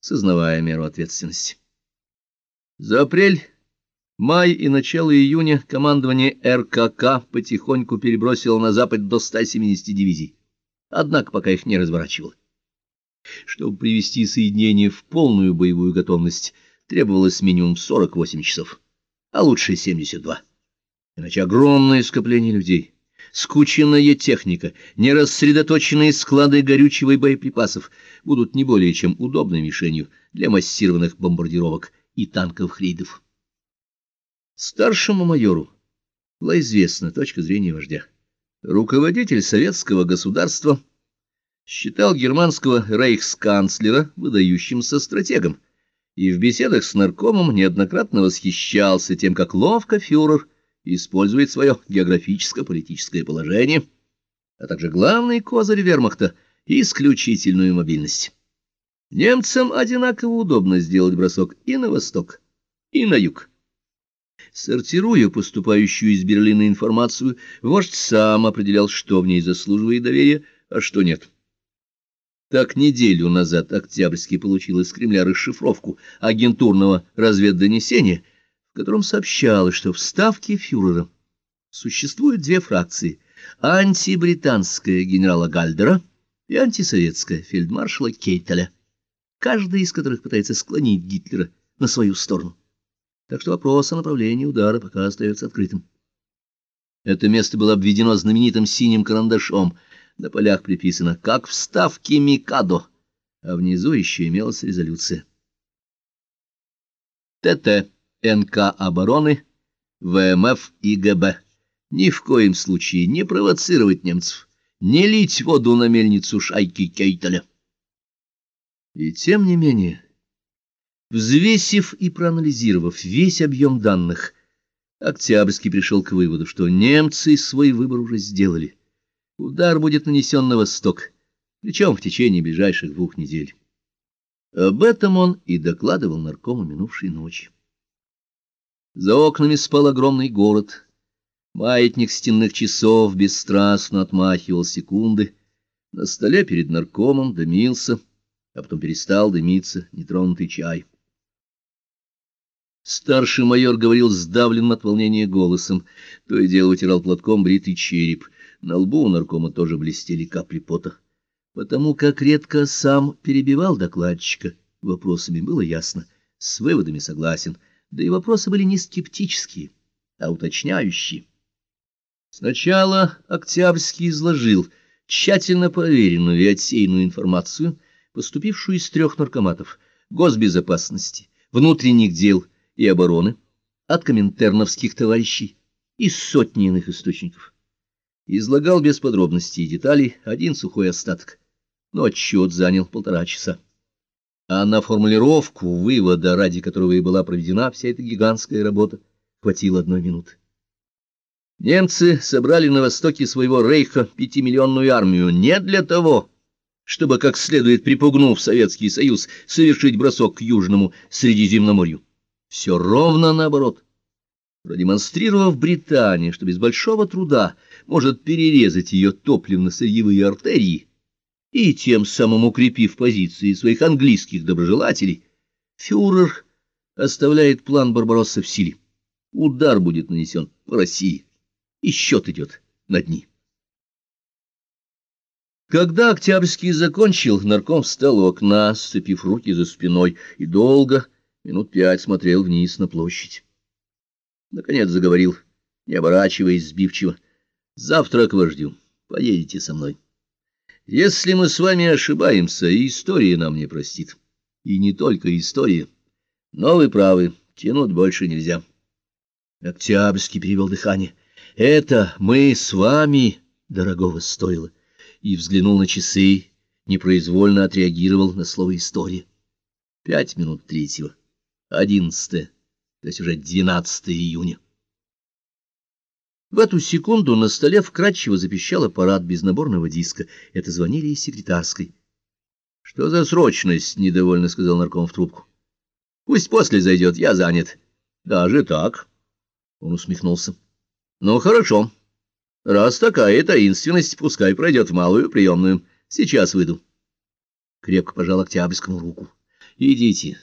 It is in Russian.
сознавая меру ответственности. За апрель, май и начало июня командование РКК потихоньку перебросило на запад до 170 дивизий, однако пока их не разворачивало. Чтобы привести соединение в полную боевую готовность, требовалось минимум 48 часов, а лучше 72. Иначе огромное скопление людей, скученная техника, нерассредоточенные склады горючего и боеприпасов будут не более чем удобной мишенью для массированных бомбардировок и танковых рейдов. Старшему майору была известна точка зрения вождя. Руководитель советского государства считал германского рейхсканцлера выдающимся стратегом и в беседах с наркомом неоднократно восхищался тем, как ловко фюрер использует свое географическо-политическое положение, а также главный козырь вермахта — исключительную мобильность. Немцам одинаково удобно сделать бросок и на восток, и на юг. Сортируя поступающую из Берлина информацию, вождь сам определял, что в ней заслуживает доверия, а что нет. Так неделю назад Октябрьский получил из Кремля расшифровку агентурного разведдонесения, в котором сообщалось, что в Ставке фюрера существуют две фракции — антибританская генерала Гальдера и антисоветская фельдмаршала Кейтеля, каждая из которых пытается склонить Гитлера на свою сторону. Так что вопрос о направлении удара пока остается открытым. Это место было обведено знаменитым синим карандашом. На полях приписано «Как в Ставке Микадо», а внизу еще имелась резолюция. ТТ. НК обороны, ВМФ и ГБ. Ни в коем случае не провоцировать немцев, не лить воду на мельницу шайки Кейтеля. И тем не менее, взвесив и проанализировав весь объем данных, Октябрьский пришел к выводу, что немцы свой выбор уже сделали. Удар будет нанесен на восток, причем в течение ближайших двух недель. Об этом он и докладывал наркому минувшей ночи. За окнами спал огромный город. Маятник стенных часов бесстрастно отмахивал секунды. На столе перед наркомом дымился, а потом перестал дымиться нетронутый чай. Старший майор говорил сдавленным от волнения голосом, то и дело вытирал платком бритый череп. На лбу у наркома тоже блестели капли пота. Потому как редко сам перебивал докладчика, вопросами было ясно, с выводами согласен — да и вопросы были не скептические, а уточняющие. Сначала Октябрьский изложил тщательно проверенную и отсеянную информацию, поступившую из трех наркоматов — госбезопасности, внутренних дел и обороны, от коминтерновских товарищей и сотни иных источников. Излагал без подробностей и деталей один сухой остаток, но отчет занял полтора часа а на формулировку вывода, ради которого и была проведена вся эта гигантская работа, хватило одной минуты. Немцы собрали на востоке своего рейха пятимиллионную армию не для того, чтобы, как следует припугнув Советский Союз, совершить бросок к Южному Средиземноморью. Все ровно наоборот. Продемонстрировав Британии, что без большого труда может перерезать ее топливно-сырьевые артерии, и тем самым укрепив позиции своих английских доброжелателей, фюрер оставляет план Барбаросса в силе. Удар будет нанесен по России, и счет идет на дни. Когда Октябрьский закончил, нарком встал у окна, сцепив руки за спиной, и долго, минут пять, смотрел вниз на площадь. Наконец заговорил, не оборачиваясь сбивчиво. «Завтра к вождю. Поедете со мной». Если мы с вами ошибаемся, история нам не простит. И не только история. Но вы правы, тянуть больше нельзя. Октябрьский перевел дыхание. Это мы с вами дорогого стоило. И взглянул на часы, непроизвольно отреагировал на слово «история». Пять минут третьего. Одиннадцатое, то есть уже двенадцатое июня. В эту секунду на столе вкрадчиво запищал аппарат без наборного диска. Это звонили из секретарской. — Что за срочность? — недовольно сказал нарком в трубку. — Пусть после зайдет, я занят. — Даже так? Он усмехнулся. — Ну, хорошо. Раз такая таинственность, пускай пройдет в малую приемную. Сейчас выйду. Крепко пожал Октябрьскому руку. Идите.